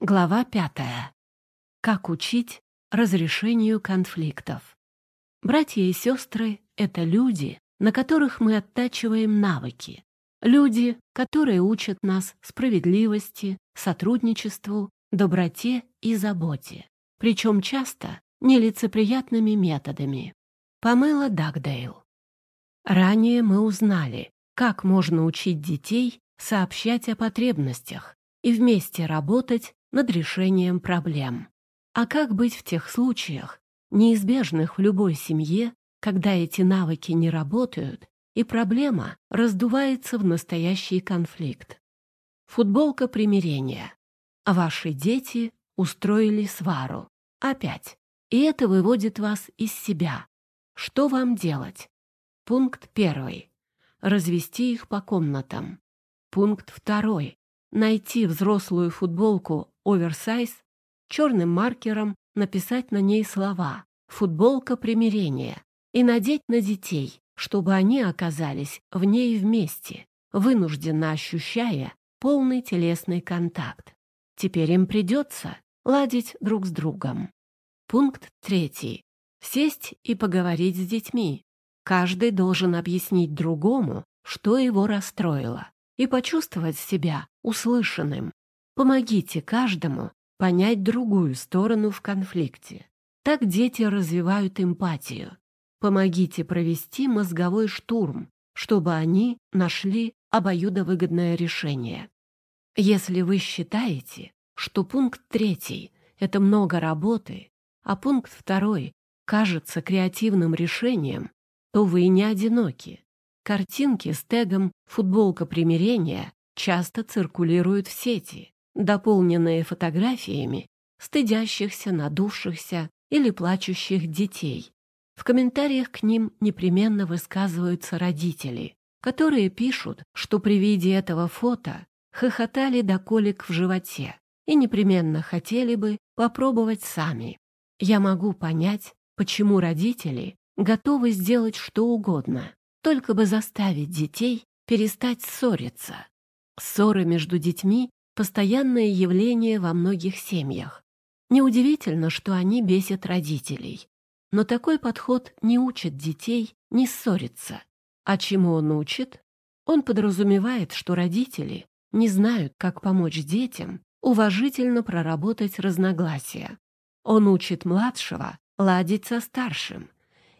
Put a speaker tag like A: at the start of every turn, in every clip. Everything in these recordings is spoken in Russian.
A: Глава пятая. Как учить разрешению конфликтов. Братья и сестры — это люди, на которых мы оттачиваем навыки. Люди, которые учат нас справедливости, сотрудничеству, доброте и заботе. Причем часто нелицеприятными методами. Памела Дагдейл. Ранее мы узнали, как можно учить детей сообщать о потребностях и вместе работать над решением проблем. А как быть в тех случаях, неизбежных в любой семье, когда эти навыки не работают и проблема раздувается в настоящий конфликт? Футболка примирения. Ваши дети устроили свару. Опять. И это выводит вас из себя. Что вам делать? Пункт первый. Развести их по комнатам. Пункт второй. Найти взрослую футболку оверсайз, черным маркером написать на ней слова «футболка примирения» и надеть на детей, чтобы они оказались в ней вместе, вынужденно ощущая полный телесный контакт. Теперь им придется ладить друг с другом. Пункт третий. Сесть и поговорить с детьми. Каждый должен объяснить другому, что его расстроило, и почувствовать себя услышанным. Помогите каждому понять другую сторону в конфликте. Так дети развивают эмпатию. Помогите провести мозговой штурм, чтобы они нашли обоюдовыгодное решение. Если вы считаете, что пункт третий — это много работы, а пункт второй кажется креативным решением, то вы не одиноки. Картинки с тегом «футболка примирения» часто циркулируют в сети дополненные фотографиями стыдящихся, надувшихся или плачущих детей. В комментариях к ним непременно высказываются родители, которые пишут, что при виде этого фото хохотали до колик в животе и непременно хотели бы попробовать сами. Я могу понять, почему родители готовы сделать что угодно, только бы заставить детей перестать ссориться. Ссоры между детьми постоянное явление во многих семьях. Неудивительно, что они бесят родителей. Но такой подход не учит детей не ссориться. А чему он учит? Он подразумевает, что родители не знают, как помочь детям уважительно проработать разногласия. Он учит младшего ладить со старшим,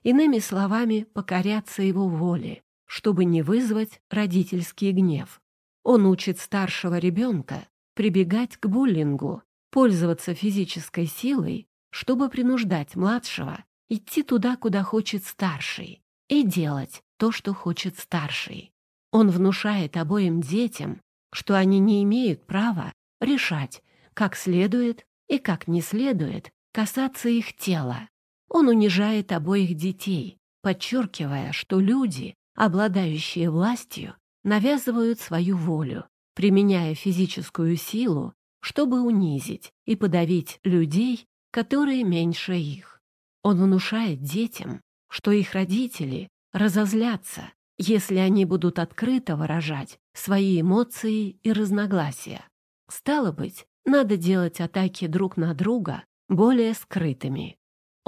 A: иными словами, покоряться его воле, чтобы не вызвать родительский гнев. Он учит старшего ребенка прибегать к буллингу, пользоваться физической силой, чтобы принуждать младшего идти туда, куда хочет старший, и делать то, что хочет старший. Он внушает обоим детям, что они не имеют права решать, как следует и как не следует касаться их тела. Он унижает обоих детей, подчеркивая, что люди, обладающие властью, навязывают свою волю, применяя физическую силу, чтобы унизить и подавить людей, которые меньше их. Он внушает детям, что их родители разозлятся, если они будут открыто выражать свои эмоции и разногласия. Стало быть, надо делать атаки друг на друга более скрытыми.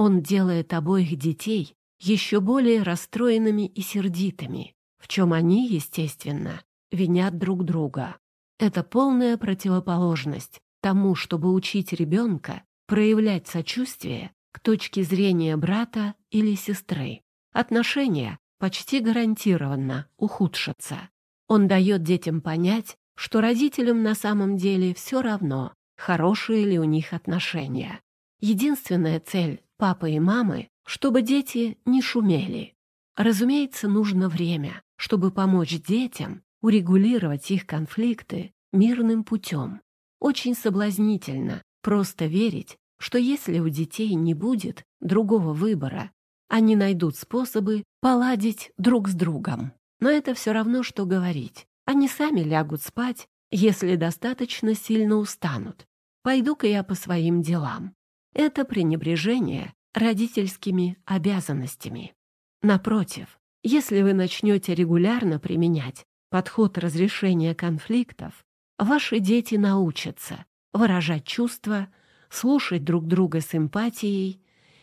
A: Он делает обоих детей еще более расстроенными и сердитыми, в чем они, естественно, винят друг друга. Это полная противоположность тому, чтобы учить ребенка проявлять сочувствие к точке зрения брата или сестры. Отношения почти гарантированно ухудшатся. Он дает детям понять, что родителям на самом деле все равно, хорошие ли у них отношения. Единственная цель папы и мамы, чтобы дети не шумели. Разумеется, нужно время, чтобы помочь детям урегулировать их конфликты мирным путем. Очень соблазнительно просто верить, что если у детей не будет другого выбора, они найдут способы поладить друг с другом. Но это все равно, что говорить. Они сами лягут спать, если достаточно сильно устанут. Пойду-ка я по своим делам. Это пренебрежение родительскими обязанностями. Напротив, если вы начнете регулярно применять подход разрешения конфликтов, ваши дети научатся выражать чувства, слушать друг друга с эмпатией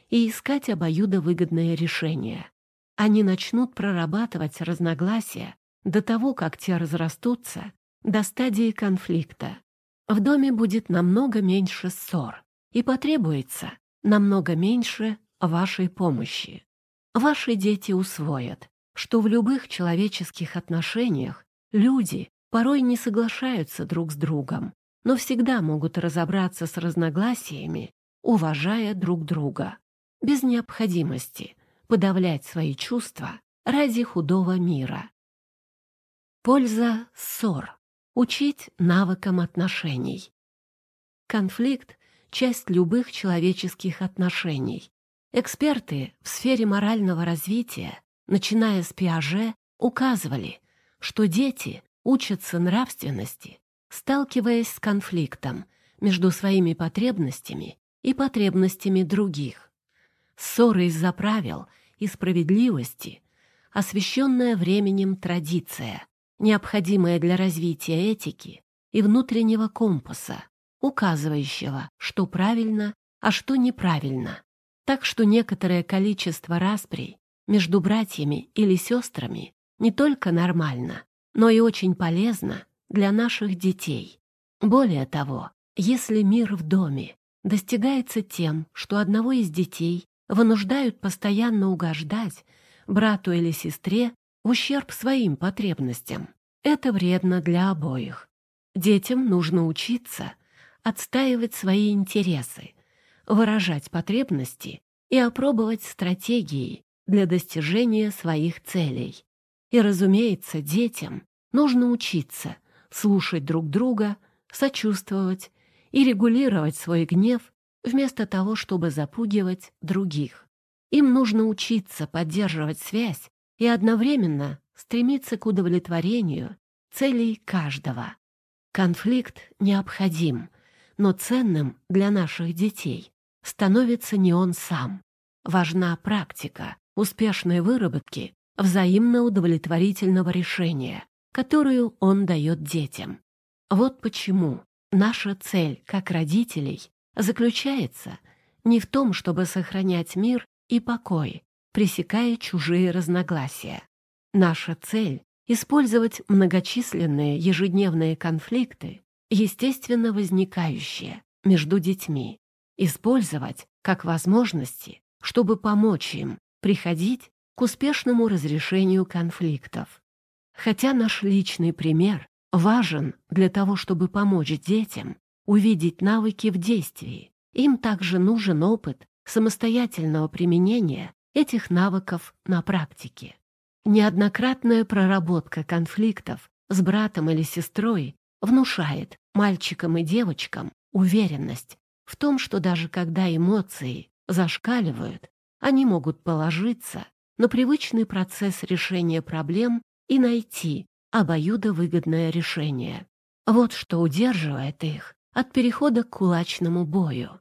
A: и искать обоюдовыгодное решение. Они начнут прорабатывать разногласия до того, как те разрастутся до стадии конфликта. В доме будет намного меньше ссор и потребуется намного меньше вашей помощи. Ваши дети усвоят, что в любых человеческих отношениях люди порой не соглашаются друг с другом, но всегда могут разобраться с разногласиями, уважая друг друга, без необходимости подавлять свои чувства ради худого мира. Польза ссор. Учить навыкам отношений. Конфликт — часть любых человеческих отношений. Эксперты в сфере морального развития, начиная с Пиаже, указывали, что дети учатся нравственности, сталкиваясь с конфликтом между своими потребностями и потребностями других. Ссоры из-за правил и справедливости, освященная временем традиция, необходимая для развития этики и внутреннего компаса, указывающего, что правильно, а что неправильно. Так что некоторое количество расприй между братьями или сестрами не только нормально, но и очень полезно для наших детей. Более того, если мир в доме достигается тем, что одного из детей вынуждают постоянно угождать брату или сестре в ущерб своим потребностям, это вредно для обоих. Детям нужно учиться отстаивать свои интересы, выражать потребности и опробовать стратегии для достижения своих целей. И, разумеется, детям нужно учиться слушать друг друга, сочувствовать и регулировать свой гнев вместо того, чтобы запугивать других. Им нужно учиться поддерживать связь и одновременно стремиться к удовлетворению целей каждого. Конфликт необходим, но ценным для наших детей становится не он сам. Важна практика успешной выработки взаимно удовлетворительного решения, которую он дает детям. Вот почему наша цель как родителей заключается не в том, чтобы сохранять мир и покой, пресекая чужие разногласия. Наша цель — использовать многочисленные ежедневные конфликты, естественно возникающие между детьми, использовать как возможности, чтобы помочь им приходить к успешному разрешению конфликтов. Хотя наш личный пример важен для того, чтобы помочь детям увидеть навыки в действии, им также нужен опыт самостоятельного применения этих навыков на практике. Неоднократная проработка конфликтов с братом или сестрой внушает мальчикам и девочкам уверенность в том, что даже когда эмоции зашкаливают, они могут положиться на привычный процесс решения проблем и найти обоюдовыгодное решение. Вот что удерживает их от перехода к кулачному бою.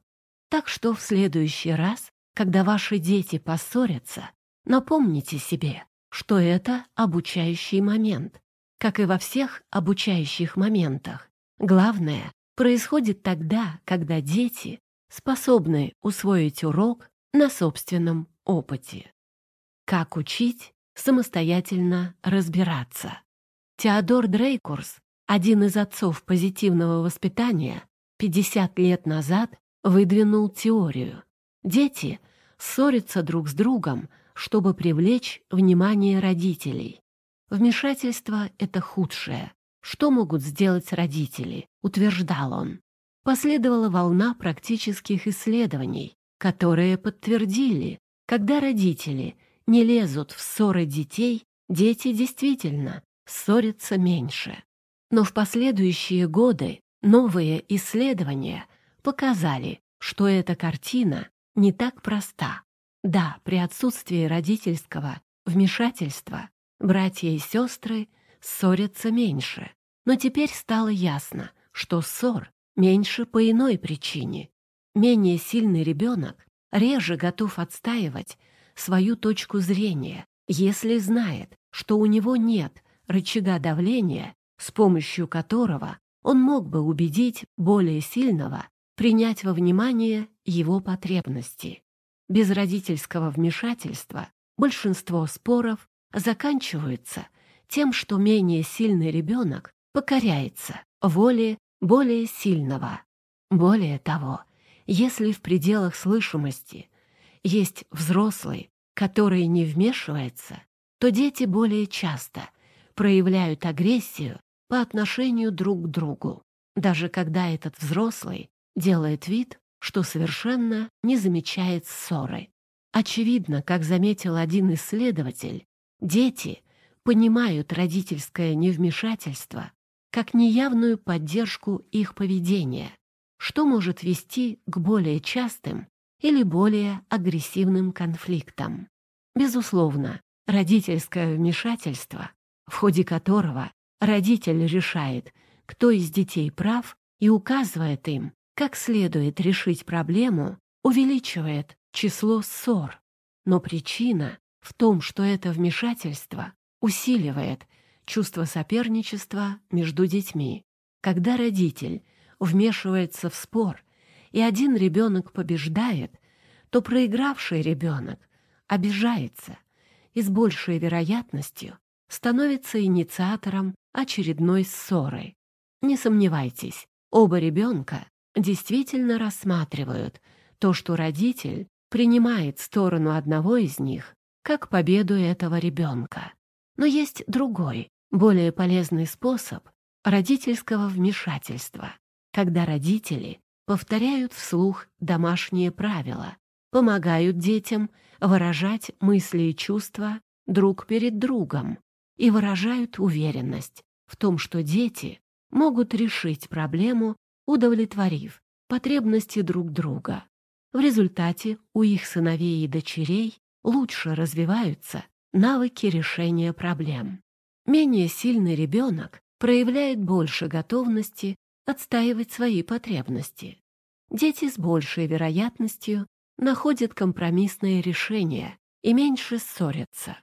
A: Так что в следующий раз, когда ваши дети поссорятся, напомните себе, что это обучающий момент. Как и во всех обучающих моментах, главное происходит тогда, когда дети способны усвоить урок на собственном опыте. Как учить самостоятельно разбираться? Теодор Дрейкурс, один из отцов позитивного воспитания, 50 лет назад выдвинул теорию. Дети ссорятся друг с другом, чтобы привлечь внимание родителей. Вмешательство — это худшее. Что могут сделать родители, утверждал он. Последовала волна практических исследований, которые подтвердили, когда родители не лезут в ссоры детей, дети действительно ссорятся меньше. Но в последующие годы новые исследования показали, что эта картина не так проста. Да, при отсутствии родительского вмешательства братья и сестры ссорятся меньше. Но теперь стало ясно, что ссор меньше по иной причине. Менее сильный ребенок реже готов отстаивать свою точку зрения, если знает, что у него нет рычага давления, с помощью которого он мог бы убедить более сильного принять во внимание его потребности. Без родительского вмешательства большинство споров заканчиваются тем, что менее сильный ребенок покоряется воле более сильного. Более того, если в пределах слышимости есть взрослый, который не вмешивается, то дети более часто проявляют агрессию по отношению друг к другу, даже когда этот взрослый делает вид, что совершенно не замечает ссоры. Очевидно, как заметил один исследователь, дети понимают родительское невмешательство как неявную поддержку их поведения, что может вести к более частым или более агрессивным конфликтам. Безусловно, родительское вмешательство, в ходе которого родитель решает, кто из детей прав и указывает им, как следует решить проблему, увеличивает число ссор. Но причина в том, что это вмешательство усиливает чувство соперничества между детьми. Когда родитель вмешивается в спор, и один ребенок побеждает, то проигравший ребенок обижается и с большей вероятностью становится инициатором очередной ссоры. Не сомневайтесь, оба ребенка действительно рассматривают то, что родитель принимает сторону одного из них как победу этого ребенка. Но есть другой, более полезный способ родительского вмешательства, когда родители повторяют вслух домашние правила, помогают детям выражать мысли и чувства друг перед другом и выражают уверенность в том, что дети могут решить проблему удовлетворив потребности друг друга. В результате у их сыновей и дочерей лучше развиваются навыки решения проблем. Менее сильный ребенок проявляет больше готовности отстаивать свои потребности. Дети с большей вероятностью находят компромиссные решения и меньше ссорятся.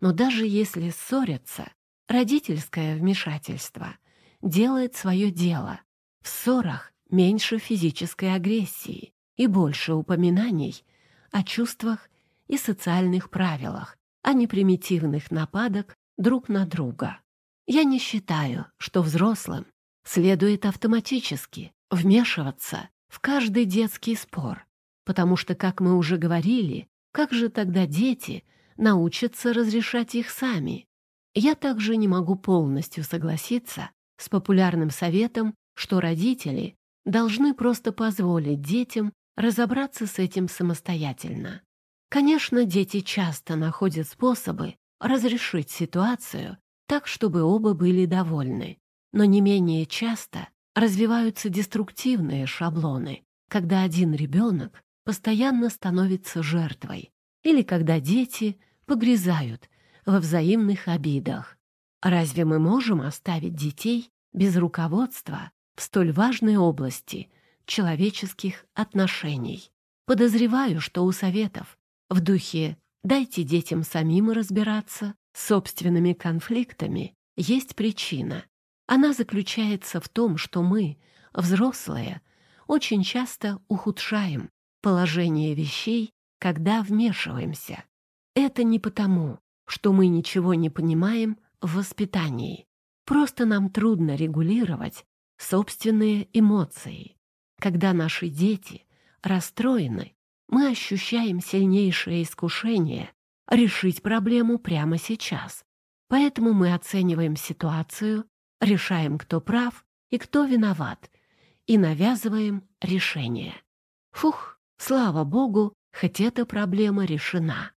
A: Но даже если ссорятся, родительское вмешательство делает свое дело в ссорах меньше физической агрессии и больше упоминаний о чувствах и социальных правилах, а не примитивных нападок друг на друга. Я не считаю, что взрослым следует автоматически вмешиваться в каждый детский спор, потому что, как мы уже говорили, как же тогда дети научатся разрешать их сами? Я также не могу полностью согласиться с популярным советом что родители должны просто позволить детям разобраться с этим самостоятельно. Конечно, дети часто находят способы разрешить ситуацию так, чтобы оба были довольны, но не менее часто развиваются деструктивные шаблоны, когда один ребенок постоянно становится жертвой или когда дети погрязают во взаимных обидах. Разве мы можем оставить детей без руководства в столь важной области человеческих отношений. Подозреваю, что у советов в духе «дайте детям самим разбираться» с собственными конфликтами есть причина. Она заключается в том, что мы, взрослые, очень часто ухудшаем положение вещей, когда вмешиваемся. Это не потому, что мы ничего не понимаем в воспитании. Просто нам трудно регулировать собственные эмоции. Когда наши дети расстроены, мы ощущаем сильнейшее искушение решить проблему прямо сейчас. Поэтому мы оцениваем ситуацию, решаем, кто прав и кто виноват, и навязываем решение. Фух, слава богу, хоть эта проблема решена.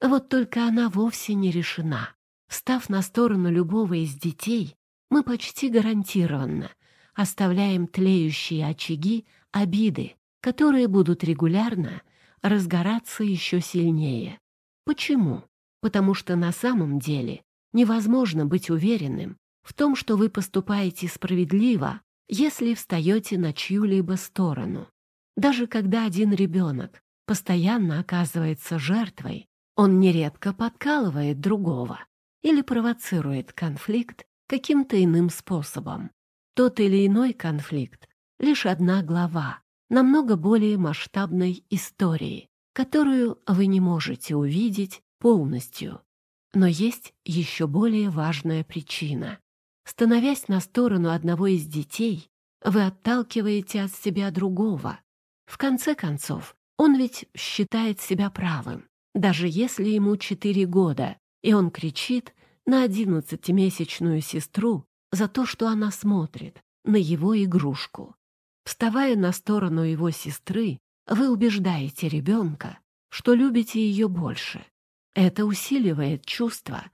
A: Вот только она вовсе не решена. Став на сторону любого из детей, мы почти гарантированно оставляем тлеющие очаги обиды, которые будут регулярно разгораться еще сильнее. Почему? Потому что на самом деле невозможно быть уверенным в том, что вы поступаете справедливо, если встаете на чью-либо сторону. Даже когда один ребенок постоянно оказывается жертвой, он нередко подкалывает другого или провоцирует конфликт каким-то иным способом. Тот или иной конфликт — лишь одна глава намного более масштабной истории, которую вы не можете увидеть полностью. Но есть еще более важная причина. Становясь на сторону одного из детей, вы отталкиваете от себя другого. В конце концов, он ведь считает себя правым, даже если ему четыре года, и он кричит на одиннадцатимесячную сестру за то, что она смотрит на его игрушку. Вставая на сторону его сестры, вы убеждаете ребенка, что любите ее больше. Это усиливает чувства,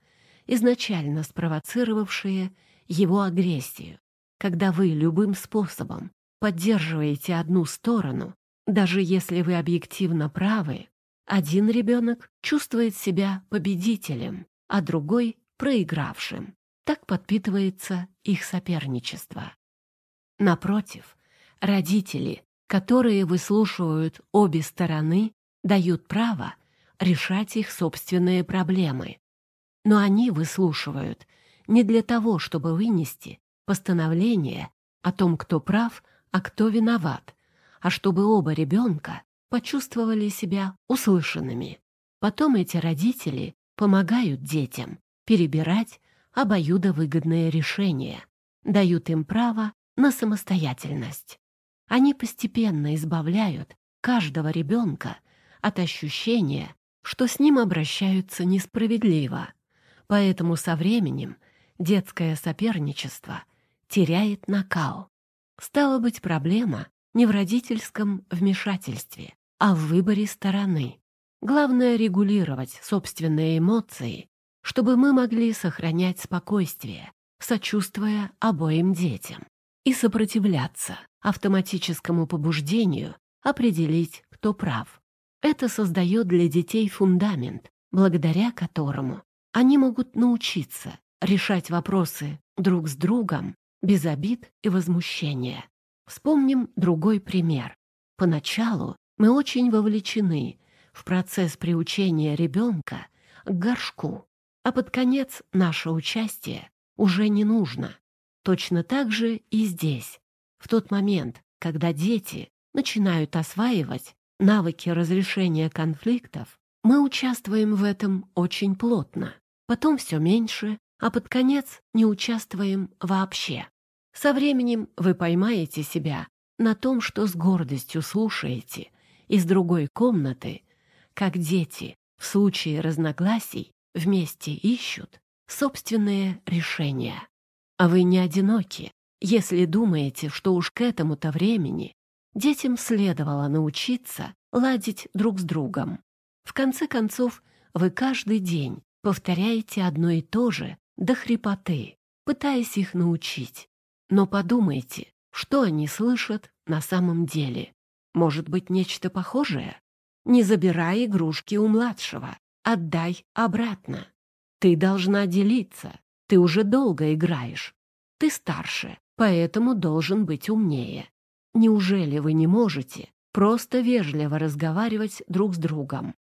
A: изначально спровоцировавшие его агрессию. Когда вы любым способом поддерживаете одну сторону, даже если вы объективно правы, один ребенок чувствует себя победителем, а другой — проигравшим. Так подпитывается их соперничество. Напротив, родители, которые выслушивают обе стороны, дают право решать их собственные проблемы. Но они выслушивают не для того, чтобы вынести постановление о том, кто прав, а кто виноват, а чтобы оба ребенка почувствовали себя услышанными. Потом эти родители помогают детям перебирать обоюдовыгодные решения, дают им право на самостоятельность. Они постепенно избавляют каждого ребенка от ощущения, что с ним обращаются несправедливо. Поэтому со временем детское соперничество теряет накал. Стало быть, проблема не в родительском вмешательстве, а в выборе стороны. Главное — регулировать собственные эмоции, чтобы мы могли сохранять спокойствие, сочувствуя обоим детям, и сопротивляться автоматическому побуждению определить, кто прав. Это создает для детей фундамент, благодаря которому они могут научиться решать вопросы друг с другом без обид и возмущения. Вспомним другой пример. Поначалу мы очень вовлечены в процесс приучения ребенка к горшку, а под конец наше участие уже не нужно. Точно так же и здесь. В тот момент, когда дети начинают осваивать навыки разрешения конфликтов, мы участвуем в этом очень плотно. Потом все меньше, а под конец не участвуем вообще. Со временем вы поймаете себя на том, что с гордостью слушаете из другой комнаты, как дети в случае разногласий вместе ищут собственные решения. А вы не одиноки, если думаете, что уж к этому-то времени детям следовало научиться ладить друг с другом. В конце концов, вы каждый день повторяете одно и то же до хрипоты, пытаясь их научить. Но подумайте, что они слышат на самом деле. Может быть, нечто похожее? Не забирай игрушки у младшего. Отдай обратно. Ты должна делиться. Ты уже долго играешь. Ты старше, поэтому должен быть умнее. Неужели вы не можете просто вежливо разговаривать друг с другом?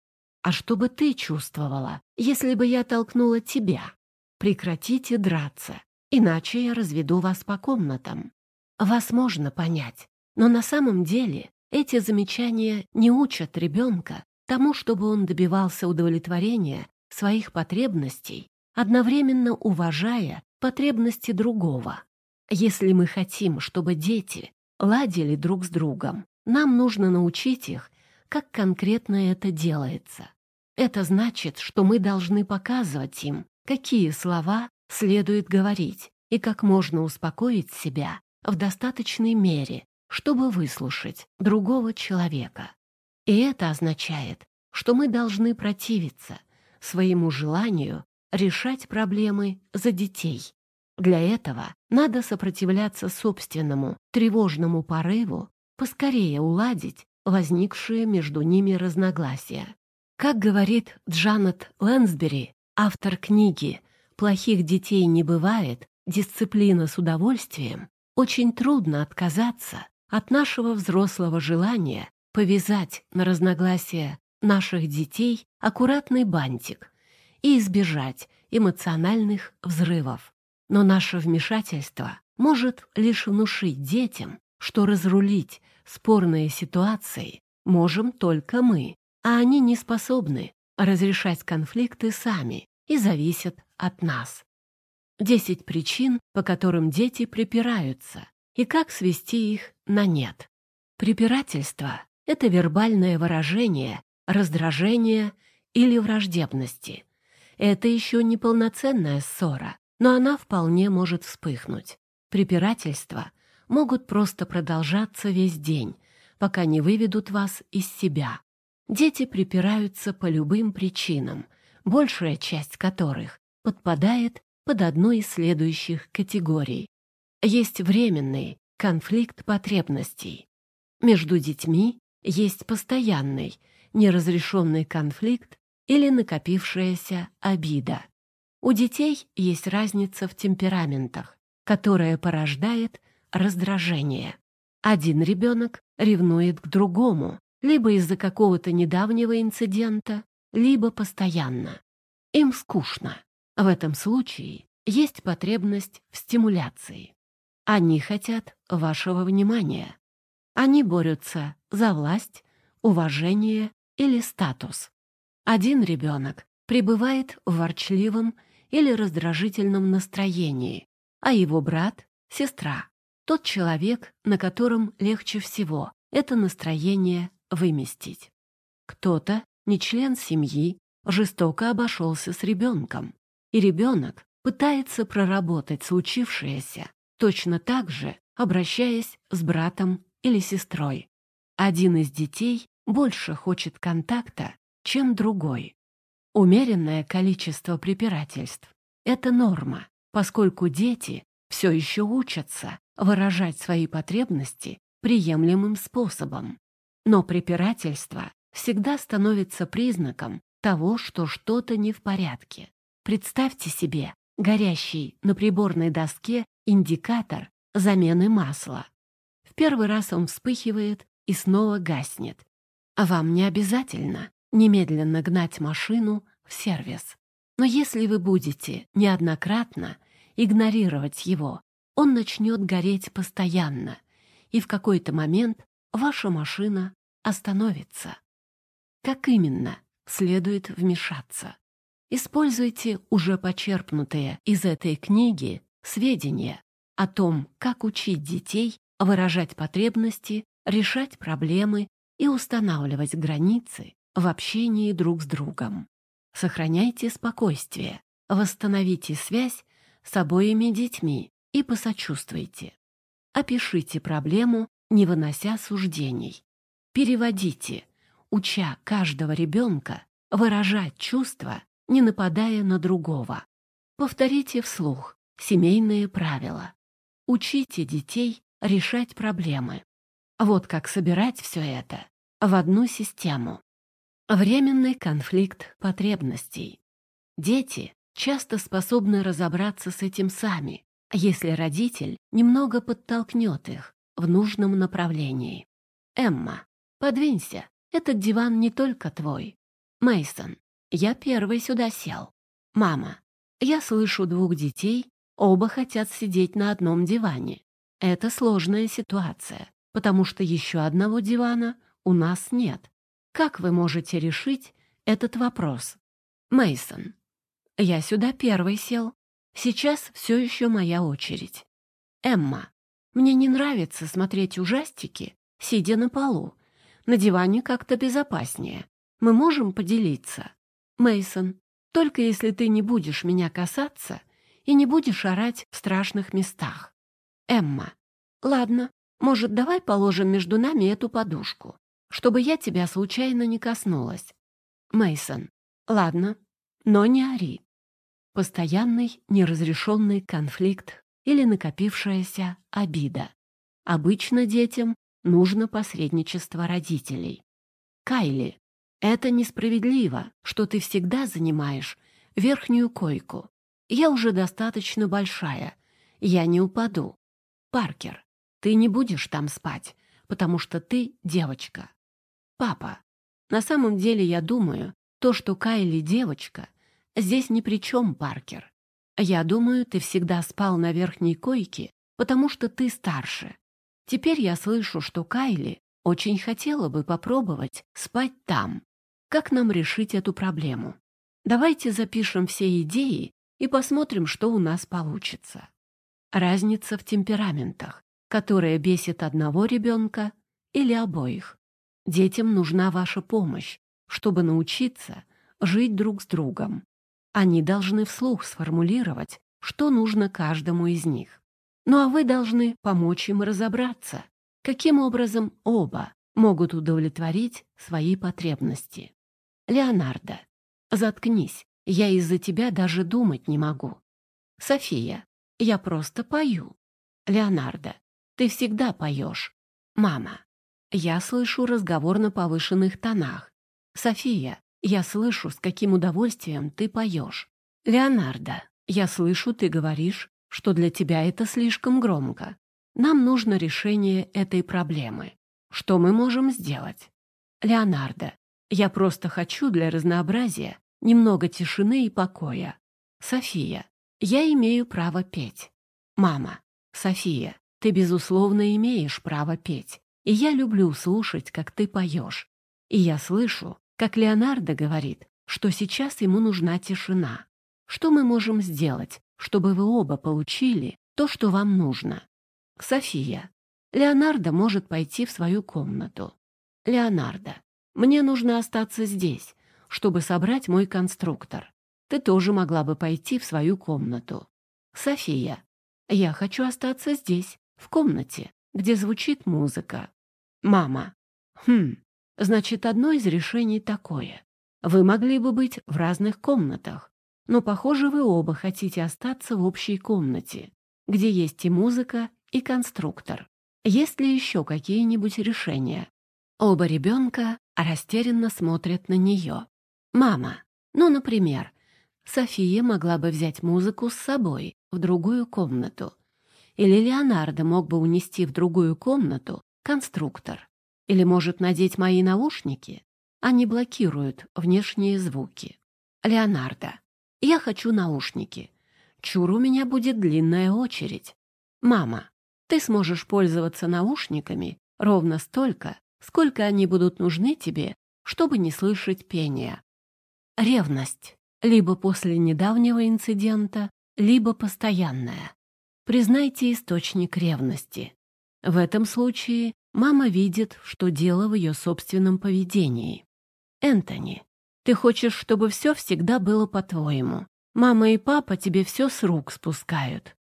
A: А что бы ты чувствовала, если бы я толкнула тебя? Прекратите драться, иначе я разведу вас по комнатам. Вас можно понять, но на самом деле эти замечания не учат ребенка тому, чтобы он добивался удовлетворения своих потребностей, одновременно уважая потребности другого. Если мы хотим, чтобы дети ладили друг с другом, нам нужно научить их, как конкретно это делается. Это значит, что мы должны показывать им, какие слова следует говорить и как можно успокоить себя в достаточной мере, чтобы выслушать другого человека. И это означает, что мы должны противиться своему желанию решать проблемы за детей. Для этого надо сопротивляться собственному тревожному порыву поскорее уладить возникшие между ними разногласия. Как говорит Джанет Лэнсбери, автор книги «Плохих детей не бывает. Дисциплина с удовольствием», очень трудно отказаться от нашего взрослого желания повязать на разногласия наших детей аккуратный бантик и избежать эмоциональных взрывов. Но наше вмешательство может лишь внушить детям, что разрулить спорные ситуации можем только мы, а они не способны разрешать конфликты сами и зависят от нас. Десять причин, по которым дети припираются, и как свести их на нет. Препирательство — это вербальное выражение раздражения или враждебности. Это еще не полноценная ссора, но она вполне может вспыхнуть. Препирательства могут просто продолжаться весь день, пока не выведут вас из себя. Дети припираются по любым причинам, большая часть которых подпадает под одну из следующих категорий. Есть временный конфликт потребностей. Между детьми есть постоянный, неразрешенный конфликт или накопившаяся обида. У детей есть разница в темпераментах, которая порождает раздражение. Один ребенок ревнует к другому, либо из-за какого-то недавнего инцидента, либо постоянно. Им скучно. В этом случае есть потребность в стимуляции. Они хотят вашего внимания. Они борются за власть, уважение или статус. Один ребенок пребывает в ворчливом или раздражительном настроении, а его брат — сестра. Тот человек, на котором легче всего это настроение выместить. Кто-то, не член семьи, жестоко обошелся с ребенком, и ребенок пытается проработать случившееся точно так же, обращаясь с братом или сестрой. Один из детей больше хочет контакта, чем другой. Умеренное количество препирательств — это норма, поскольку дети все еще учатся выражать свои потребности приемлемым способом. Но препирательство всегда становится признаком того, что что-то не в порядке. Представьте себе горящий на приборной доске индикатор замены масла. В первый раз он вспыхивает и снова гаснет. А вам не обязательно немедленно гнать машину в сервис. Но если вы будете неоднократно игнорировать его, он начнет гореть постоянно, и в какой-то момент ваша машина остановится. Как именно следует вмешаться? Используйте уже почерпнутые из этой книги сведения о том, как учить детей выражать потребности, решать проблемы и устанавливать границы в общении друг с другом. Сохраняйте спокойствие, восстановите связь с обоими детьми и посочувствуйте. Опишите проблему, не вынося суждений. Переводите, уча каждого ребенка выражать чувства, не нападая на другого. Повторите вслух семейные правила. Учите детей решать проблемы. Вот как собирать все это в одну систему. Временный конфликт потребностей. Дети часто способны разобраться с этим сами, если родитель немного подтолкнет их в нужном направлении. Эмма, подвинься, этот диван не только твой. Мейсон, я первый сюда сел. Мама, я слышу двух детей, оба хотят сидеть на одном диване. Это сложная ситуация, потому что еще одного дивана у нас нет. Как вы можете решить этот вопрос? Мейсон, я сюда первый сел. Сейчас все еще моя очередь. Эмма, мне не нравится смотреть ужастики, сидя на полу. На диване как-то безопаснее. Мы можем поделиться. Мейсон, только если ты не будешь меня касаться и не будешь орать в страшных местах. Эмма, ладно, может, давай положим между нами эту подушку, чтобы я тебя случайно не коснулась. Мейсон, ладно, но не ори постоянный неразрешенный конфликт или накопившаяся обида. Обычно детям нужно посредничество родителей. Кайли, это несправедливо, что ты всегда занимаешь верхнюю койку. Я уже достаточно большая, я не упаду. Паркер, ты не будешь там спать, потому что ты девочка. Папа, на самом деле я думаю, то, что Кайли девочка, Здесь ни при чем, Паркер. Я думаю, ты всегда спал на верхней койке потому что ты старше. Теперь я слышу, что Кайли очень хотела бы попробовать спать там. Как нам решить эту проблему? Давайте запишем все идеи и посмотрим, что у нас получится. Разница в темпераментах, которая бесит одного ребенка или обоих. Детям нужна ваша помощь, чтобы научиться жить друг с другом. Они должны вслух сформулировать, что нужно каждому из них. Ну а вы должны помочь им разобраться, каким образом оба могут удовлетворить свои потребности. Леонардо, заткнись, я из-за тебя даже думать не могу. София, я просто пою. Леонардо, ты всегда поешь. Мама, я слышу разговор на повышенных тонах. София, я слышу, с каким удовольствием ты поешь. Леонардо, я слышу, ты говоришь, что для тебя это слишком громко. Нам нужно решение этой проблемы. Что мы можем сделать? Леонардо, я просто хочу для разнообразия немного тишины и покоя. София, я имею право петь. Мама, София, ты, безусловно, имеешь право петь. И я люблю слушать, как ты поешь. И я слышу, как Леонардо говорит, что сейчас ему нужна тишина. Что мы можем сделать, чтобы вы оба получили то, что вам нужно? София. Леонардо может пойти в свою комнату. Леонардо. Мне нужно остаться здесь, чтобы собрать мой конструктор. Ты тоже могла бы пойти в свою комнату. София. Я хочу остаться здесь, в комнате, где звучит музыка. Мама. Хм, значит, одно из решений такое. Вы могли бы быть в разных комнатах, но, похоже, вы оба хотите остаться в общей комнате, где есть и музыка, и конструктор. Есть ли еще какие-нибудь решения? Оба ребенка растерянно смотрят на нее. Мама, ну, например, София могла бы взять музыку с собой в другую комнату. Или Леонардо мог бы унести в другую комнату конструктор. Или может надеть мои наушники? Они блокируют внешние звуки. Леонардо. Я хочу наушники. Чур у меня будет длинная очередь. Мама, ты сможешь пользоваться наушниками ровно столько, сколько они будут нужны тебе, чтобы не слышать пения. Ревность. Либо после недавнего инцидента, либо постоянная. Признайте источник ревности. В этом случае мама видит, что дело в ее собственном поведении. Энтони, ты хочешь, чтобы все всегда было по-твоему. Мама и папа тебе все с рук спускают.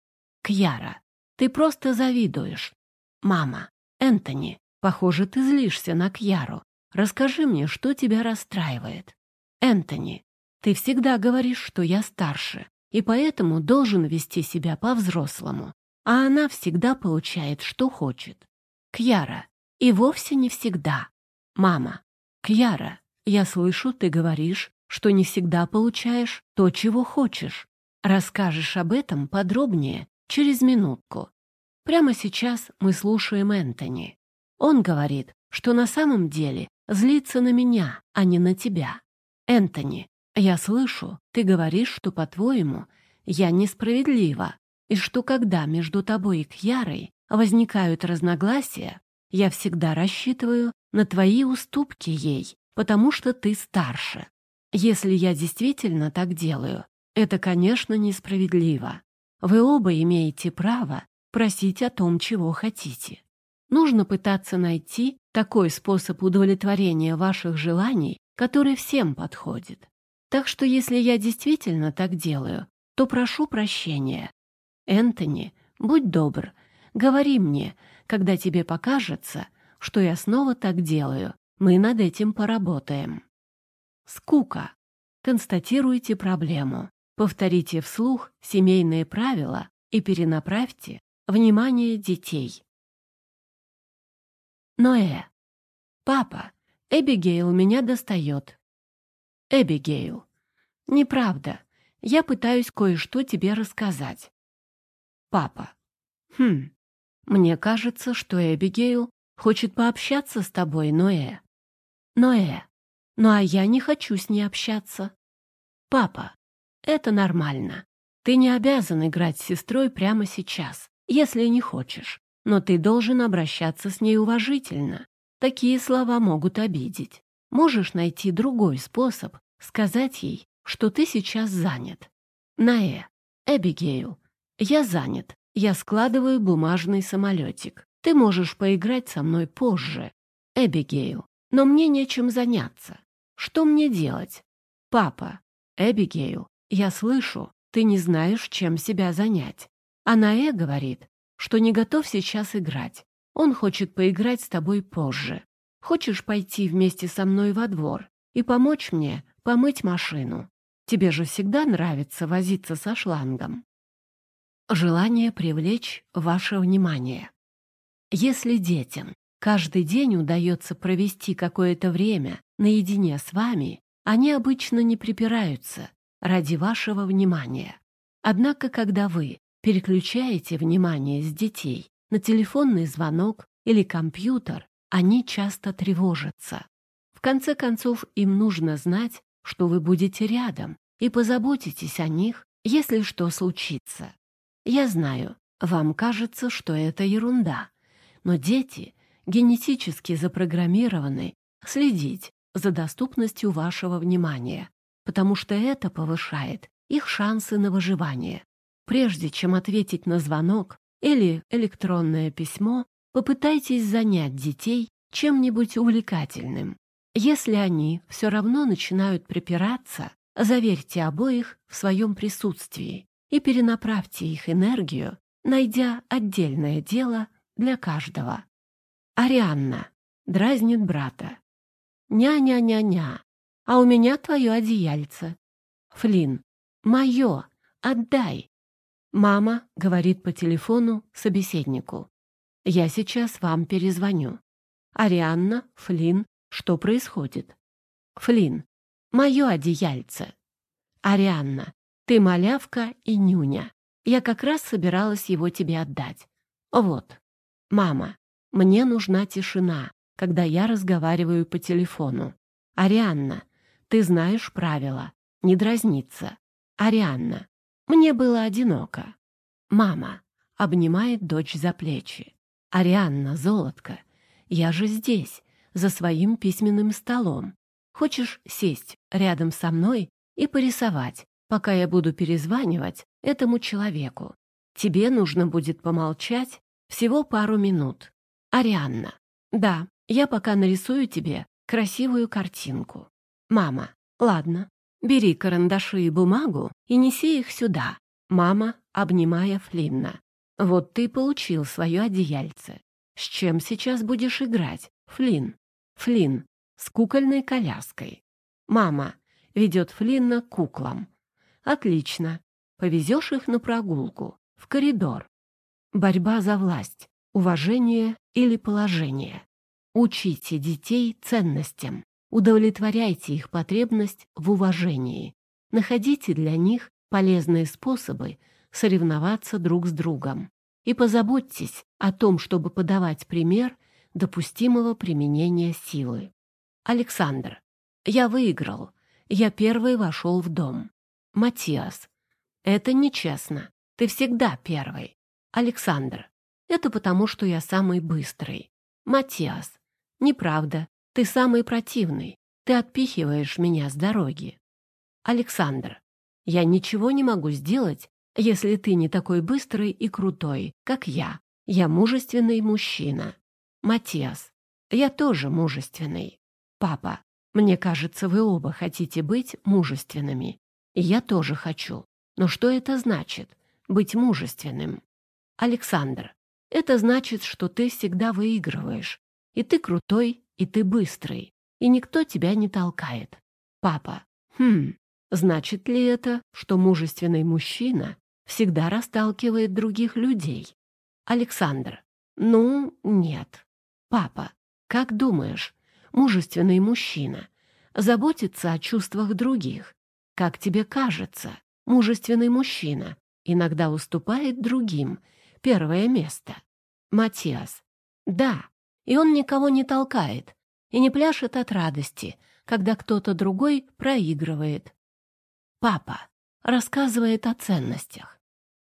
A: Кьяра, ты просто завидуешь. Мама, Энтони, похоже, ты злишься на Кьяру. Расскажи мне, что тебя расстраивает. Энтони, ты всегда говоришь, что я старше, и поэтому должен вести себя по-взрослому а она всегда получает, что хочет. Кьяра, и вовсе не всегда. Мама, Кьяра, я слышу, ты говоришь, что не всегда получаешь то, чего хочешь. Расскажешь об этом подробнее через минутку. Прямо сейчас мы слушаем Энтони. Он говорит, что на самом деле злится на меня, а не на тебя. Энтони, я слышу, ты говоришь, что, по-твоему, я несправедлива, и что когда между тобой и Кьярой возникают разногласия, я всегда рассчитываю на твои уступки ей, потому что ты старше. Если я действительно так делаю, это, конечно, несправедливо. Вы оба имеете право просить о том, чего хотите. Нужно пытаться найти такой способ удовлетворения ваших желаний, который всем подходит. Так что если я действительно так делаю, то прошу прощения Энтони, будь добр, говори мне, когда тебе покажется, что я снова так делаю. Мы над этим поработаем. Скука. Констатируйте проблему. Повторите вслух семейные правила и перенаправьте внимание детей. Ноэ. Папа, Эбигейл меня достает. Эбигейл. Неправда. Я пытаюсь кое-что тебе рассказать. Папа. Хм, мне кажется, что Эбигейл хочет пообщаться с тобой, Ноэ. Ноэ. Ну а я не хочу с ней общаться. Папа. Это нормально. Ты не обязан играть с сестрой прямо сейчас. если не хочешь. Но ты должен обращаться с ней уважительно. Такие слова могут обидеть. Можешь найти другой способ сказать ей, что ты сейчас занят. Наэ, Эбигейл, я занят. Я складываю бумажный самолетик. Ты можешь поиграть со мной позже. Эбигейл, но мне нечем заняться. Что мне делать? Папа, Эбигейл, я слышу, ты не знаешь, чем себя занять. А Наэ говорит, что не готов сейчас играть. Он хочет поиграть с тобой позже. Хочешь пойти вместе со мной во двор и помочь мне помыть машину? Тебе же всегда нравится возиться со шлангом. Желание привлечь ваше внимание. Если детям каждый день удается провести какое-то время наедине с вами, они обычно не припираются ради вашего внимания. Однако, когда вы переключаете внимание с детей на телефонный звонок или компьютер, они часто тревожатся. В конце концов, им нужно знать, что вы будете рядом и позаботитесь о них, если что случится. Я знаю, вам кажется, что это ерунда, но дети генетически запрограммированы следить за доступностью вашего внимания, потому что это повышает их шансы на выживание. Прежде чем ответить на звонок или электронное письмо, попытайтесь занять детей чем-нибудь увлекательным. Если они все равно начинают припираться, заверьте обоих в своем присутствии и перенаправьте их энергию, найдя отдельное дело для каждого. Арианна дразнит брата. «Ня-ня-ня-ня, а у меня твое одеяльце». Флин. «Мое, отдай». Мама говорит по телефону собеседнику. «Я сейчас вам перезвоню». Арианна, Флин, что происходит? Флин, мое одеяльце. Арианна, ты малявка и нюня. Я как раз собиралась его тебе отдать. Вот. Мама, мне нужна тишина, когда я разговариваю по телефону. Арианна, ты знаешь правила. Не дразниться. Арианна, мне было одиноко. Мама обнимает дочь за плечи. «Арианна, золотко, я же здесь, за своим письменным столом. Хочешь сесть рядом со мной и порисовать, пока я буду перезванивать этому человеку? Тебе нужно будет помолчать всего пару минут. Арианна, да, я пока нарисую тебе красивую картинку. Мама, ладно, Бери карандаши и бумагу и неси их сюда. Мама, обнимая Флинна. Вот ты получил свое одеяльце. С чем сейчас будешь играть, Флин? Флин, с кукольной коляской. Мама ведет Флинна к куклам. Отлично. Повезешь их на прогулку, в коридор. Борьба за власть, уважение или положение. Учите детей ценностям. Удовлетворяйте их потребность в уважении. Находите для них полезные способы соревноваться друг с другом. И позаботьтесь о том, чтобы подавать пример допустимого применения силы. Александр. Я выиграл. Я первый вошел в дом. Матиас. Это нечестно. Ты всегда первый. Александр. Это потому, что я самый быстрый. Матиас. Неправда. Ты самый противный. Ты отпихиваешь меня с дороги. Александр, я ничего не могу сделать, если ты не такой быстрый и крутой, как я. Я мужественный мужчина. Матиас, я тоже мужественный. Папа, мне кажется, вы оба хотите быть мужественными. Я тоже хочу. Но что это значит — быть мужественным? Александр, это значит, что ты всегда выигрываешь. И ты крутой, и ты быстрый, и никто тебя не толкает. Папа, хм, значит ли это, что мужественный мужчина всегда расталкивает других людей? Александр, ну, нет. Папа, как думаешь, мужественный мужчина заботится о чувствах других? Как тебе кажется, мужественный мужчина иногда уступает другим первое место? Матиас, да, и он никого не толкает и не пляшет от радости, когда кто-то другой проигрывает. Папа рассказывает о ценностях.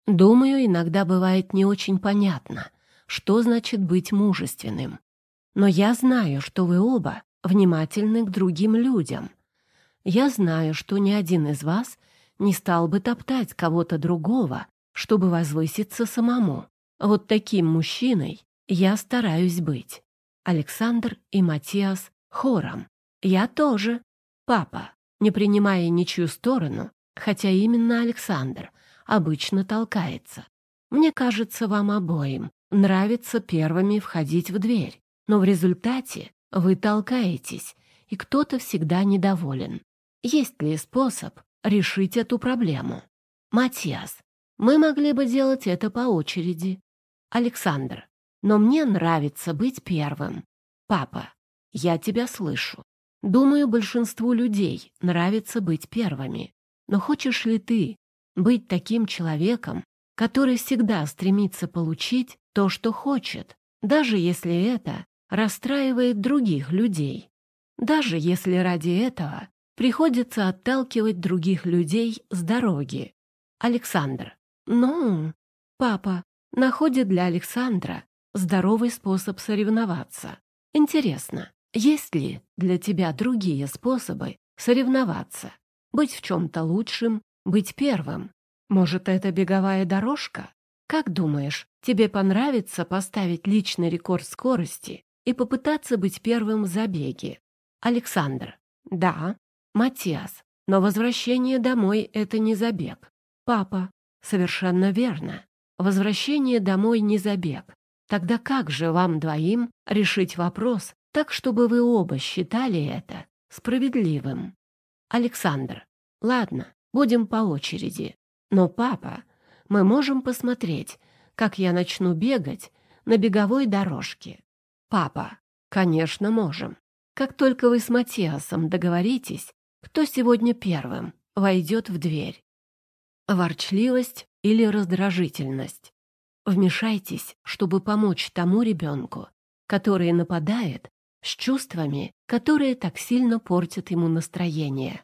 A: Думаю, иногда бывает не очень понятно, что значит быть мужественным. Но я знаю, что вы оба внимательны к другим людям. Я знаю, что ни один из вас не стал бы топтать кого-то другого, чтобы возвыситься самому. Вот таким мужчиной я стараюсь быть. Александр и Матиас хором. Я тоже. Папа, не принимая ничью сторону, хотя именно Александр обычно толкается. Мне кажется, вам обоим нравится первыми входить в дверь, но в результате вы толкаетесь, и кто-то всегда недоволен. Есть ли способ решить эту проблему? Матиас, мы могли бы делать это по очереди. Александр, но мне нравится быть первым. Папа, я тебя слышу. Думаю, большинству людей нравится быть первыми. Но хочешь ли ты быть таким человеком, который всегда стремится получить то, что хочет, даже если это расстраивает других людей, даже если ради этого приходится отталкивать других людей с дороги. Александр. Ну, папа находит для Александра здоровый способ соревноваться. Интересно, есть ли для тебя другие способы соревноваться? Быть в чем-то лучшим, быть первым? Может, это беговая дорожка? Как думаешь, тебе понравится поставить личный рекорд скорости и попытаться быть первым в забеге? Александр. Да. Матиас. Но возвращение домой — это не забег. Папа. Совершенно верно. Возвращение домой не забег. Тогда как же вам двоим решить вопрос так, чтобы вы оба считали это справедливым? Александр. Ладно, будем по очереди. Но, папа, мы можем посмотреть, как я начну бегать на беговой дорожке. Папа. Конечно, можем. Как только вы с Матиасом договоритесь, кто сегодня первым войдет в дверь. Ворчливость или раздражительность. Вмешайтесь, чтобы помочь тому ребенку, который нападает с чувствами, которые так сильно портят ему настроение.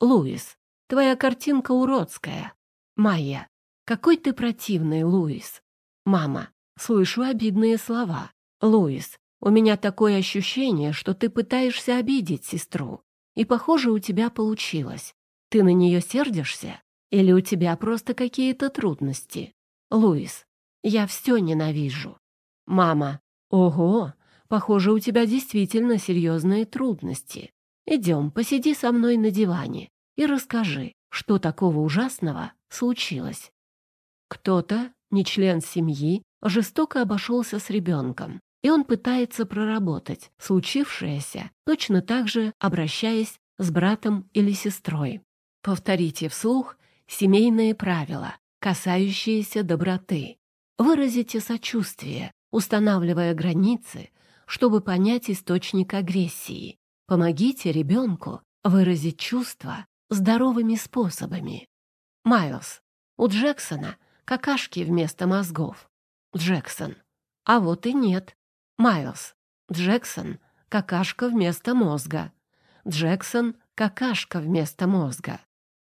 A: Луис, твоя картинка уродская. Майя, какой ты противный, Луис. Мама, слышу обидные слова. Луис, у меня такое ощущение, что ты пытаешься обидеть сестру. И, похоже, у тебя получилось. Ты на нее сердишься? Или у тебя просто какие-то трудности? Луис, я все ненавижу. Мама. Ого, похоже, у тебя действительно серьезные трудности. Идем, посиди со мной на диване и расскажи, что такого ужасного случилось. Кто-то, не член семьи, жестоко обошелся с ребенком, и он пытается проработать случившееся, точно так же обращаясь с братом или сестрой. Повторите вслух семейные правила, касающиеся доброты. Выразите сочувствие, устанавливая границы, чтобы понять источник агрессии. Помогите ребенку выразить чувства здоровыми способами. Майлз. У Джексона какашки вместо мозгов. Джексон. А вот и нет. Майлз. Джексон. Какашка вместо мозга. Джексон. Какашка вместо мозга.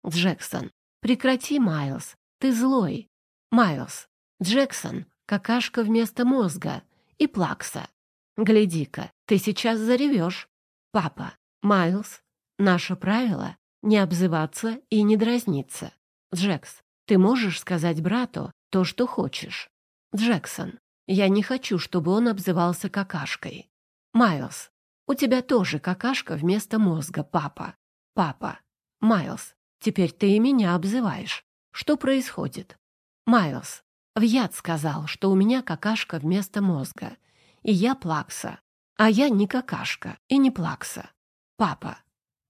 A: Джексон. Прекрати, Майлз. Ты злой. Майлз. Джексон — какашка вместо мозга и плакса. Гляди-ка, ты сейчас заревешь. Папа, Майлз, наше правило — не обзываться и не дразниться. Джекс, ты можешь сказать брату то, что хочешь. Джексон, я не хочу, чтобы он обзывался какашкой. Майлз, у тебя тоже какашка вместо мозга, папа. Папа, Майлз, теперь ты и меня обзываешь. Что происходит? Майлз, в яд сказал, что у меня какашка вместо мозга, и я плакса. А я не какашка и не плакса. Папа,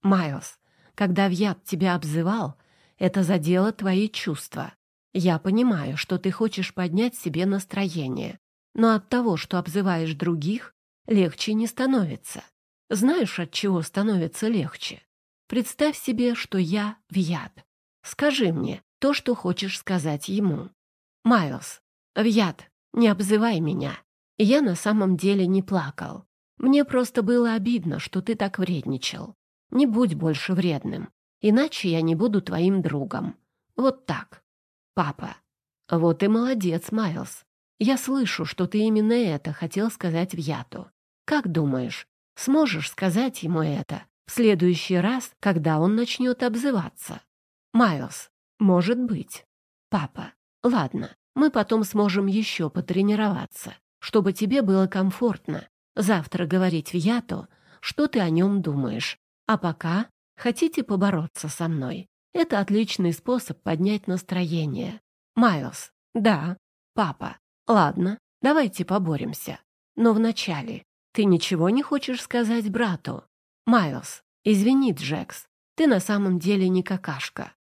A: Майлз, когда в яд тебя обзывал, это задело твои чувства. Я понимаю, что ты хочешь поднять себе настроение, но от того, что обзываешь других, легче не становится. Знаешь, от чего становится легче? Представь себе, что я в яд. Скажи мне то, что хочешь сказать ему. «Майлз, в яд, не обзывай меня. Я на самом деле не плакал. Мне просто было обидно, что ты так вредничал. Не будь больше вредным, иначе я не буду твоим другом. Вот так. Папа, Вот и молодец, Майлз. Я слышу, что ты именно это хотел сказать в Яту. Как думаешь, сможешь сказать ему это в следующий раз, когда он начнет обзываться? Майлз, может быть. Папа, ладно, мы потом сможем еще потренироваться, чтобы тебе было комфортно. Завтра говорить в Яту, что ты о нем думаешь. А пока хотите побороться со мной? Это отличный способ поднять настроение. Майлз, да, папа, ладно, давайте поборемся. Но вначале ты ничего не хочешь сказать брату? Майлз, извини, Джекс, ты на самом деле не какашка.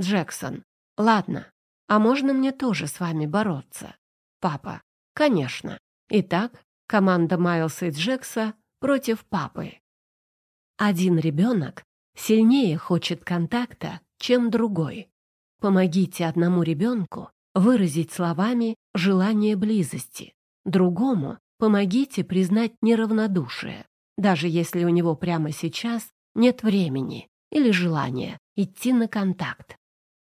A: Джексон, ладно, а можно мне тоже с вами бороться? Папа, конечно. Итак, команда Майлса и Джекса против папы. Один ребенок сильнее хочет контакта, чем другой. Помогите одному ребенку выразить словами желание близости, другому помогите признать неравнодушие, даже если у него прямо сейчас нет времени или желания идти на контакт.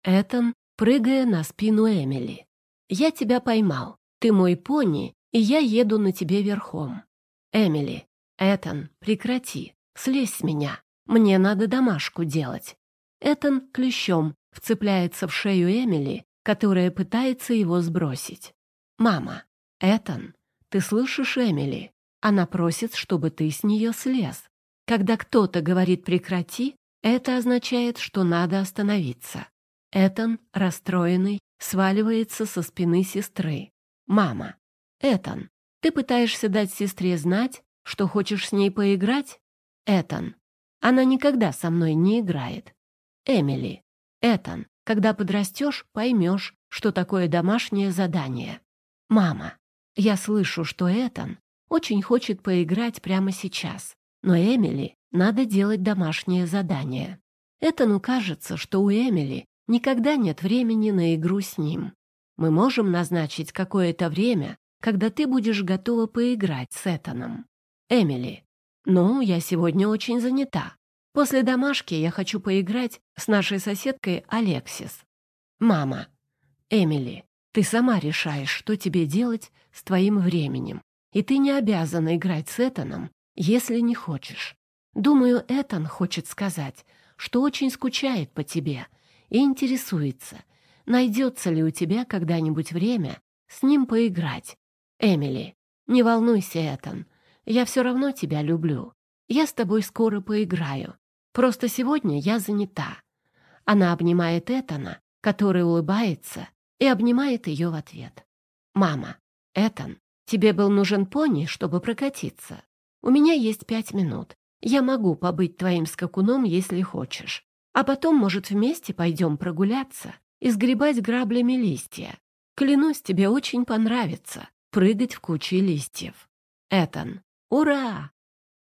A: Этан, прыгая на спину Эмили. «Я тебя поймал. Ты мой пони, и я еду на тебе верхом». «Эмили, Этан, прекрати. Слезь с меня. Мне надо домашку делать». Этан клещом вцепляется в шею Эмили, которая пытается его сбросить. «Мама, Этан, ты слышишь Эмили? Она просит, чтобы ты с нее слез. Когда кто-то говорит «прекрати», это означает, что надо остановиться. Этан, расстроенный, сваливается со спины сестры. «Мама, Этан, ты пытаешься дать сестре знать, что хочешь с ней поиграть? Этан, она никогда со мной не играет. Эмили, Этан, когда подрастешь, поймешь, что такое домашнее задание. Мама, я слышу, что Этан очень хочет поиграть прямо сейчас, но Эмили надо делать домашнее задание. Этану кажется, что у Эмили никогда нет времени на игру с ним. Мы можем назначить какое-то время, когда ты будешь готова поиграть с Этаном. Эмили, ну, я сегодня очень занята. После домашки я хочу поиграть с нашей соседкой Алексис. Мама, Эмили, ты сама решаешь, что тебе делать с твоим временем, и ты не обязана играть с Этаном, если не хочешь. Думаю, Этан хочет сказать, что очень скучает по тебе и интересуется, найдется ли у тебя когда-нибудь время с ним поиграть. Эмили, не волнуйся, Этан, я все равно тебя люблю. Я с тобой скоро поиграю. Просто сегодня я занята». Она обнимает Этана, который улыбается, и обнимает ее в ответ. «Мама, Этан, тебе был нужен пони, чтобы прокатиться. У меня есть пять минут. Я могу побыть твоим скакуном, если хочешь. А потом, может, вместе пойдем прогуляться и сгребать граблями листья. Клянусь, тебе очень понравится прыгать в куче листьев. Этан, ура!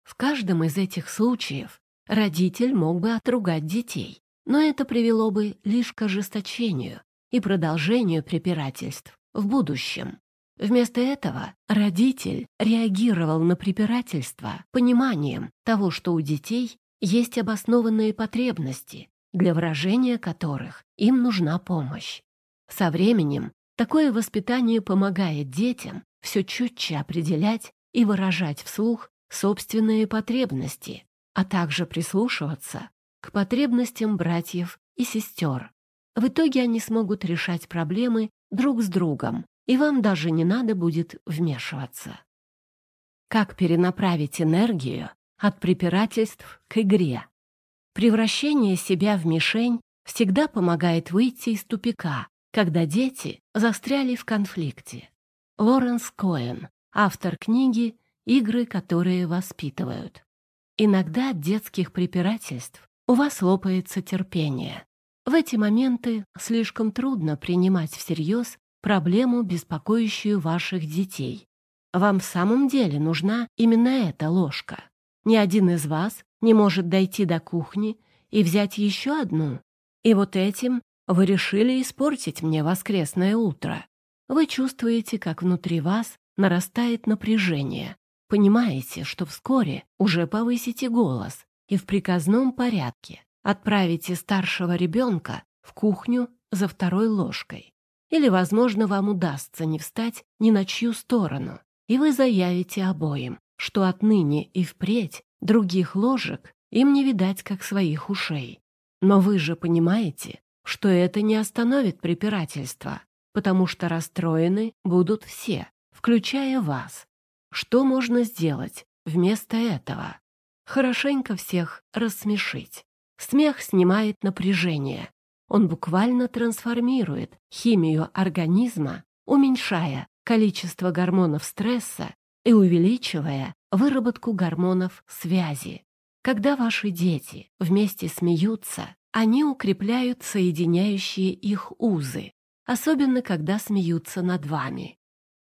A: В каждом из этих случаев Родитель мог бы отругать детей, но это привело бы лишь к ожесточению и продолжению препирательств в будущем. Вместо этого родитель реагировал на препирательство пониманием того, что у детей есть обоснованные потребности, для выражения которых им нужна помощь. Со временем такое воспитание помогает детям все четче определять и выражать вслух собственные потребности, а также прислушиваться к потребностям братьев и сестер. В итоге они смогут решать проблемы друг с другом, и вам даже не надо будет вмешиваться. Как перенаправить энергию от препирательств к игре? Превращение себя в мишень всегда помогает выйти из тупика, когда дети застряли в конфликте. Лоренс Коэн, автор книги «Игры, которые воспитывают». Иногда от детских препирательств у вас лопается терпение. В эти моменты слишком трудно принимать всерьез проблему, беспокоящую ваших детей. Вам в самом деле нужна именно эта ложка. Ни один из вас не может дойти до кухни и взять еще одну. И вот этим вы решили испортить мне воскресное утро. Вы чувствуете, как внутри вас нарастает напряжение, Понимаете, что вскоре уже повысите голос и в приказном порядке отправите старшего ребенка в кухню за второй ложкой. Или, возможно, вам удастся не встать ни на чью сторону, и вы заявите обоим, что отныне и впредь других ложек им не видать, как своих ушей. Но вы же понимаете, что это не остановит препирательство, потому что расстроены будут все, включая вас. Что можно сделать вместо этого? Хорошенько всех рассмешить. Смех снимает напряжение. Он буквально трансформирует химию организма, уменьшая количество гормонов стресса и увеличивая выработку гормонов связи. Когда ваши дети вместе смеются, они укрепляют соединяющие их узы, особенно когда смеются над вами.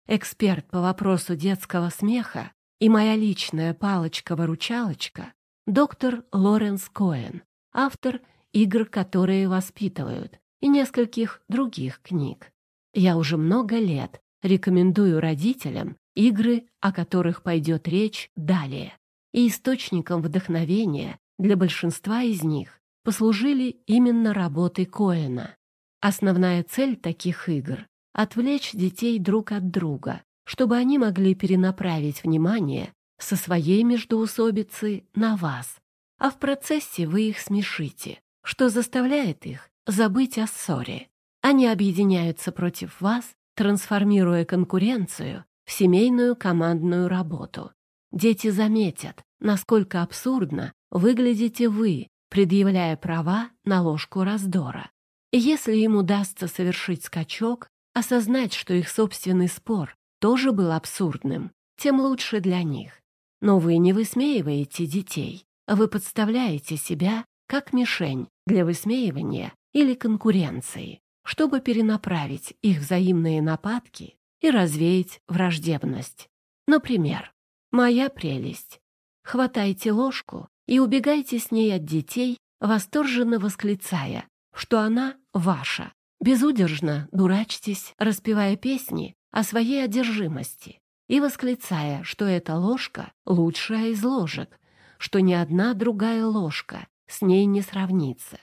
A: Эксперт по вопросу детского смеха и моя личная палочка-выручалочка — доктор Лоренс Коэн, автор «Игр, которые воспитывают» и нескольких других книг. Я уже много лет рекомендую родителям игры, о которых пойдет речь далее. И источником вдохновения для большинства из них послужили именно работы Коэна. Основная цель таких игр — отвлечь детей друг от друга, чтобы они могли перенаправить внимание со своей междоусобицы на вас, а в процессе вы их смешите, что заставляет их забыть о ссоре. Они объединяются против вас, трансформируя конкуренцию в семейную командную работу. Дети заметят, насколько абсурдно выглядите вы, предъявляя права на ложку раздора. Если им удастся совершить скачок, осознать, что их собственный спор тоже был абсурдным, тем лучше для них. Но вы не высмеиваете детей, вы подставляете себя как мишень для высмеивания или конкуренции, чтобы перенаправить их взаимные нападки и развеять враждебность. Например, «Моя прелесть». Хватайте ложку и убегайте с ней от детей, восторженно восклицая, что она ваша. Безудержно дурачьтесь, распевая песни о своей одержимости и восклицая, что эта ложка лучшая из ложек, что ни одна другая ложка с ней не сравнится.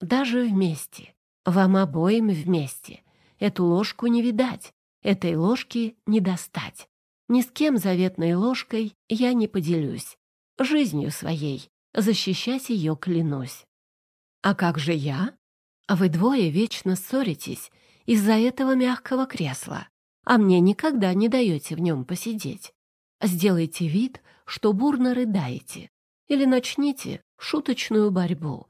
A: Даже вместе, вам обоим вместе, эту ложку не видать, этой ложки не достать. Ни с кем заветной ложкой я не поделюсь. Жизнью своей защищать ее клянусь. А как же я? Вы двое вечно ссоритесь из-за этого мягкого кресла, а мне никогда не даете в нем посидеть. Сделайте вид, что бурно рыдаете, или начните шуточную борьбу.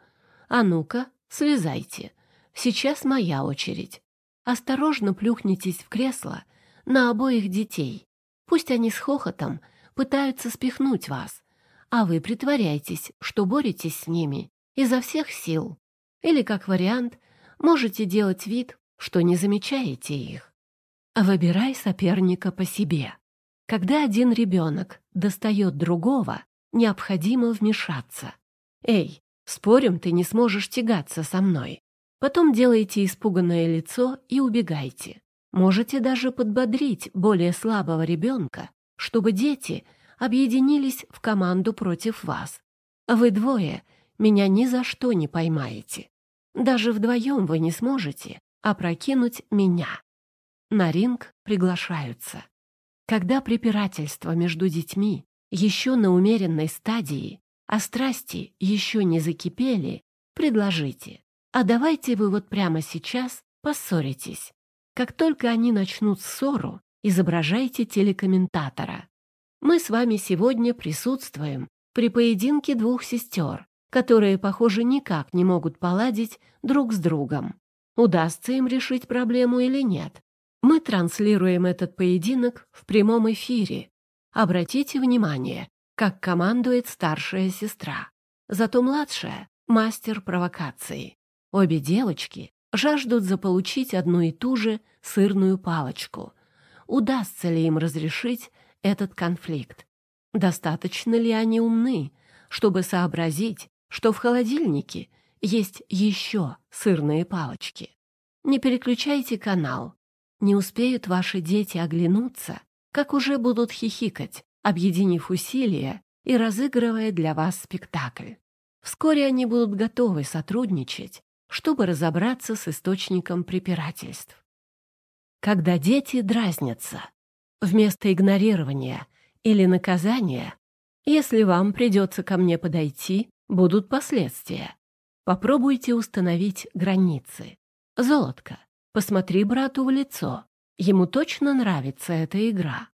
A: А ну-ка, слезайте. Сейчас моя очередь. Осторожно плюхнитесь в кресло на обоих детей. Пусть они с хохотом пытаются спихнуть вас, а вы притворяйтесь, что боретесь с ними изо всех сил. Или, как вариант, можете делать вид, что не замечаете их. Выбирай соперника по себе. Когда один ребенок достает другого, необходимо вмешаться. «Эй, спорим, ты не сможешь тягаться со мной». Потом делайте испуганное лицо и убегайте. Можете даже подбодрить более слабого ребенка, чтобы дети объединились в команду против вас. Вы двое меня ни за что не поймаете. Даже вдвоем вы не сможете опрокинуть меня. На ринг приглашаются. Когда препирательство между детьми еще на умеренной стадии, а страсти еще не закипели, предложите. А давайте вы вот прямо сейчас поссоритесь. Как только они начнут ссору, изображайте телекомментатора. Мы с вами сегодня присутствуем при поединке двух сестер, которые, похоже, никак не могут поладить друг с другом. Удастся им решить проблему или нет? Мы транслируем этот поединок в прямом эфире, Обратите внимание, как командует старшая сестра. Зато младшая — мастер провокации. Обе девочки жаждут заполучить одну и ту же сырную палочку. Удастся ли им разрешить этот конфликт? Достаточно ли они умны, чтобы сообразить, что в холодильнике есть еще сырные палочки? Не переключайте канал. Не успеют ваши дети оглянуться, как уже будут хихикать, объединив усилия и разыгрывая для вас спектакль. Вскоре они будут готовы сотрудничать, чтобы разобраться с источником препирательств. Когда дети дразнятся. Вместо игнорирования или наказания, если вам придется ко мне подойти, будут последствия. Попробуйте установить границы. Золотко, посмотри брату в лицо. Ему точно нравится эта игра.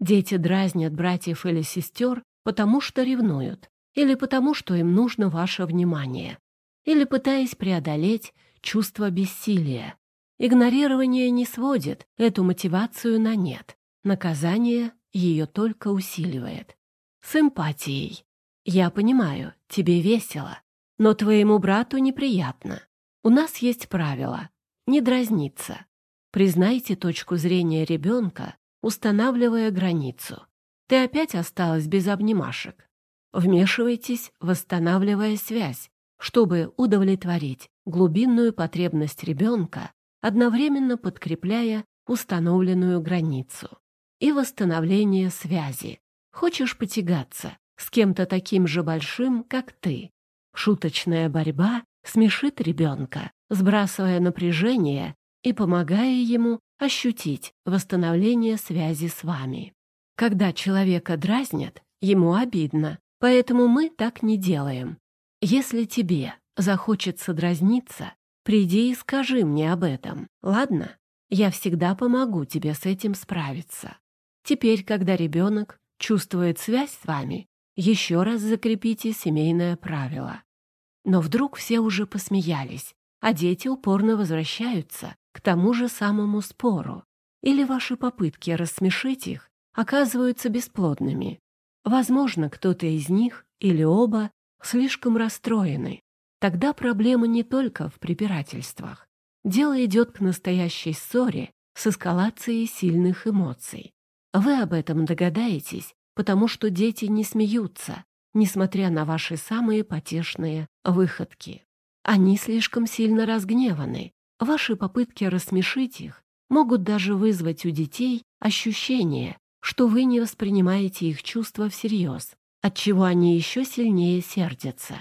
A: Дети дразнят братьев или сестер, потому что ревнуют, или потому что им нужно ваше внимание, или пытаясь преодолеть чувство бессилия. Игнорирование не сводит эту мотивацию на нет. Наказание ее только усиливает. С эмпатией. Я понимаю, тебе весело, но твоему брату неприятно. У нас есть правило — не дразниться. Признайте точку зрения ребенка, устанавливая границу. Ты опять осталась без обнимашек. Вмешивайтесь, восстанавливая связь, чтобы удовлетворить глубинную потребность ребенка, одновременно подкрепляя установленную границу. И восстановление связи. Хочешь потягаться с кем-то таким же большим, как ты? Шуточная борьба смешит ребенка, сбрасывая напряжение и помогая ему ощутить восстановление связи с вами. Когда человека дразнят, ему обидно, поэтому мы так не делаем. Если тебе захочется дразниться, приди и скажи мне об этом, ладно? Я всегда помогу тебе с этим справиться. Теперь, когда ребенок чувствует связь с вами, еще раз закрепите семейное правило. Но вдруг все уже посмеялись, а дети упорно возвращаются к тому же самому спору. Или ваши попытки рассмешить их оказываются бесплодными. Возможно, кто-то из них или оба слишком расстроены. Тогда проблема не только в препирательствах. Дело идет к настоящей ссоре с эскалацией сильных эмоций. Вы об этом догадаетесь, потому что дети не смеются, несмотря на ваши самые потешные выходки. Они слишком сильно разгневаны. Ваши попытки рассмешить их могут даже вызвать у детей ощущение, что вы не воспринимаете их чувства всерьез, отчего они еще сильнее сердятся.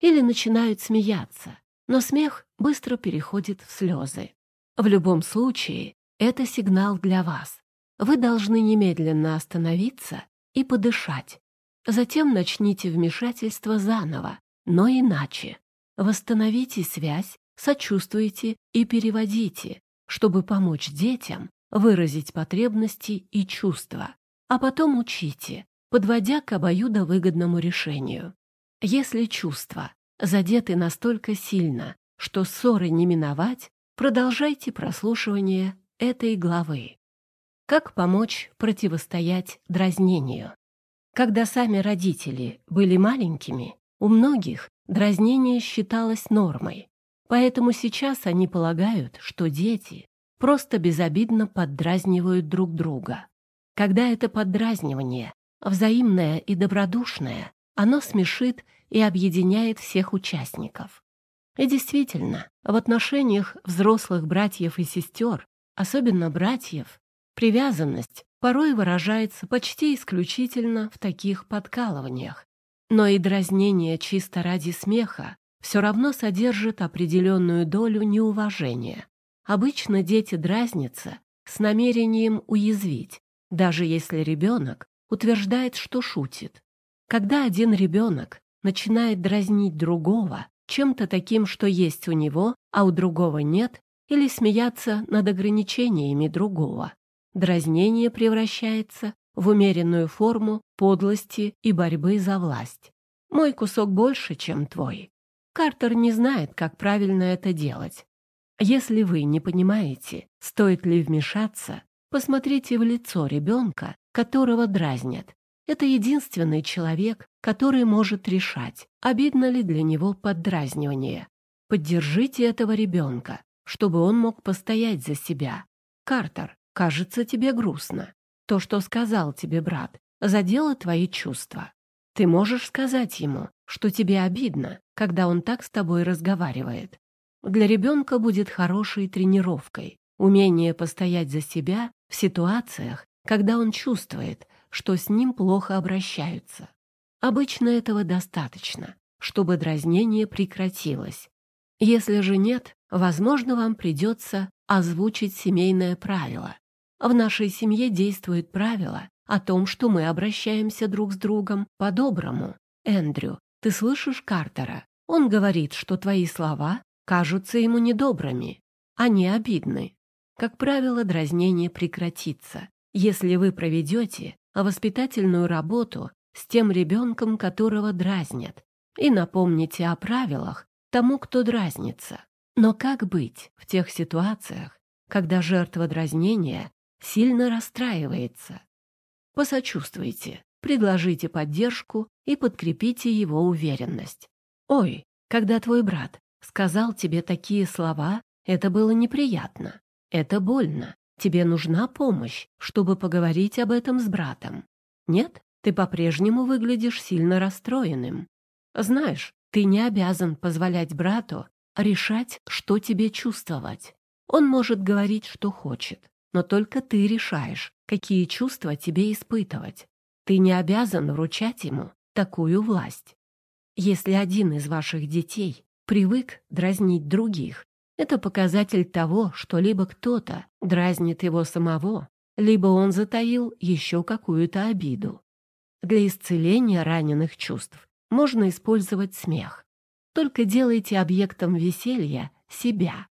A: Или начинают смеяться, но смех быстро переходит в слезы. В любом случае, это сигнал для вас. Вы должны немедленно остановиться и подышать. Затем начните вмешательство заново, но иначе. Восстановите связь, сочувствуйте и переводите, чтобы помочь детям выразить потребности и чувства, а потом учите, подводя к обоюдовыгодному решению. Если чувства задеты настолько сильно, что ссоры не миновать, продолжайте прослушивание этой главы. Как помочь противостоять дразнению? Когда сами родители были маленькими, у многих дразнение считалось нормой, поэтому сейчас они полагают, что дети просто безобидно поддразнивают друг друга. Когда это поддразнивание взаимное и добродушное, оно смешит и объединяет всех участников. И действительно, в отношениях взрослых братьев и сестер, особенно братьев, Привязанность порой выражается почти исключительно в таких подкалываниях. Но и дразнение чисто ради смеха все равно содержит определенную долю неуважения. Обычно дети дразнятся с намерением уязвить, даже если ребенок утверждает, что шутит. Когда один ребенок начинает дразнить другого чем-то таким, что есть у него, а у другого нет, или смеяться над ограничениями другого, дразнение превращается в умеренную форму подлости и борьбы за власть. Мой кусок больше, чем твой. Картер не знает, как правильно это делать. Если вы не понимаете, стоит ли вмешаться, посмотрите в лицо ребенка, которого дразнят. Это единственный человек, который может решать, обидно ли для него поддразнивание. Поддержите этого ребенка, чтобы он мог постоять за себя. Картер, Кажется, тебе грустно. То, что сказал тебе брат, задело твои чувства. Ты можешь сказать ему, что тебе обидно, когда он так с тобой разговаривает. Для ребенка будет хорошей тренировкой умение постоять за себя в ситуациях, когда он чувствует, что с ним плохо обращаются. Обычно этого достаточно, чтобы дразнение прекратилось. Если же нет, возможно, вам придется озвучить семейное правило. В нашей семье действует правило о том, что мы обращаемся друг с другом по-доброму. Эндрю, ты слышишь Картера? Он говорит, что твои слова кажутся ему недобрыми. Они обидны. Как правило, дразнение прекратится, если вы проведете воспитательную работу с тем ребенком, которого дразнят, и напомните о правилах тому, кто дразнится. Но как быть в тех ситуациях, когда жертва дразнения сильно расстраивается? Посочувствуйте, предложите поддержку и подкрепите его уверенность. «Ой, когда твой брат сказал тебе такие слова, это было неприятно. Это больно. Тебе нужна помощь, чтобы поговорить об этом с братом. Нет, ты по-прежнему выглядишь сильно расстроенным. Знаешь, ты не обязан позволять брату решать, что тебе чувствовать. Он может говорить, что хочет, но только ты решаешь, какие чувства тебе испытывать. Ты не обязан вручать ему такую власть. Если один из ваших детей привык дразнить других, это показатель того, что либо кто-то дразнит его самого, либо он затаил еще какую-то обиду. Для исцеления раненых чувств можно использовать смех. Только делайте объектом веселья себя.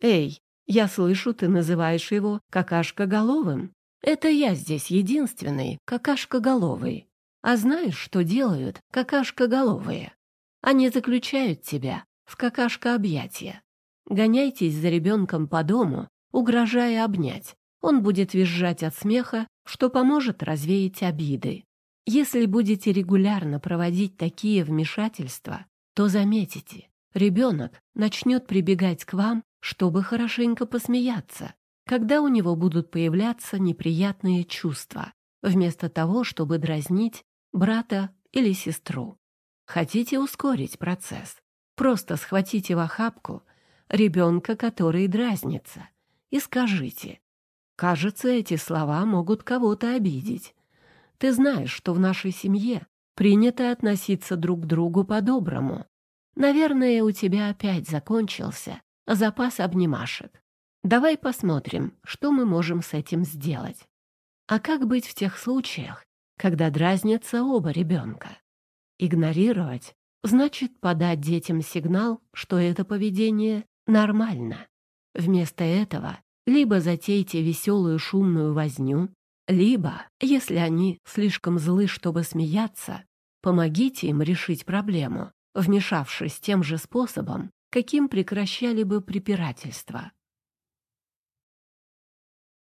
A: «Эй, я слышу, ты называешь его какашкоголовым. Это я здесь единственный какашкоголовый. А знаешь, что делают какашкоголовые? Они заключают тебя в какашко-объятия. Гоняйтесь за ребенком по дому, угрожая обнять. Он будет визжать от смеха, что поможет развеять обиды. Если будете регулярно проводить такие вмешательства, то заметите, ребенок начнет прибегать к вам, чтобы хорошенько посмеяться, когда у него будут появляться неприятные чувства, вместо того, чтобы дразнить брата или сестру. Хотите ускорить процесс? Просто схватите в охапку ребенка, который дразнится, и скажите. Кажется, эти слова могут кого-то обидеть. Ты знаешь, что в нашей семье принято относиться друг к другу по-доброму. Наверное, у тебя опять закончился запас обнимашек. Давай посмотрим, что мы можем с этим сделать. А как быть в тех случаях, когда дразнятся оба ребенка? Игнорировать значит подать детям сигнал, что это поведение нормально. Вместо этого либо затейте веселую шумную возню, либо, если они слишком злы, чтобы смеяться, помогите им решить проблему, вмешавшись тем же способом, каким прекращали бы препирательство.